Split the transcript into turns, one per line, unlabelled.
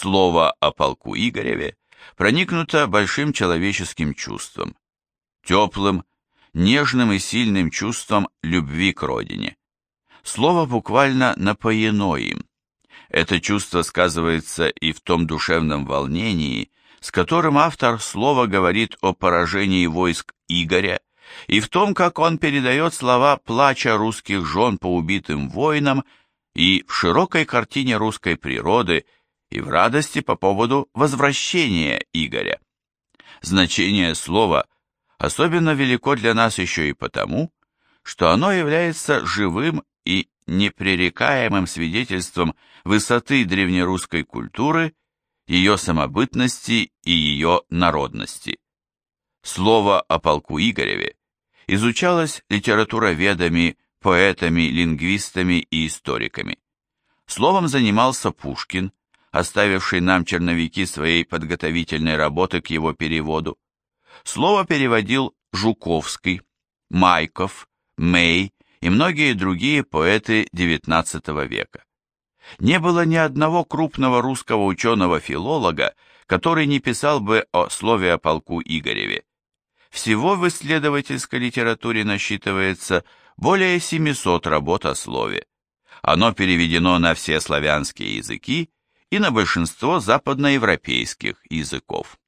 Слово о полку Игореве проникнуто большим человеческим чувством, теплым, нежным и сильным чувством любви к родине. Слово буквально напоено им. Это чувство сказывается и в том душевном волнении, с которым автор слова говорит о поражении войск Игоря, и в том, как он передает слова плача русских жен по убитым воинам и в широкой картине русской природы, и в радости по поводу возвращения Игоря. Значение слова особенно велико для нас еще и потому, что оно является живым и непререкаемым свидетельством высоты древнерусской культуры, ее самобытности и ее народности. Слово о полку Игореве изучалось литературоведами, поэтами, лингвистами и историками. Словом занимался Пушкин, оставивший нам черновики своей подготовительной работы к его переводу. Слово переводил Жуковский, Майков, Мей и многие другие поэты XIX века. Не было ни одного крупного русского ученого-филолога, который не писал бы о слове о полку Игореве. Всего в исследовательской литературе насчитывается более 700 работ о слове. Оно переведено на все славянские языки и на большинство западноевропейских языков.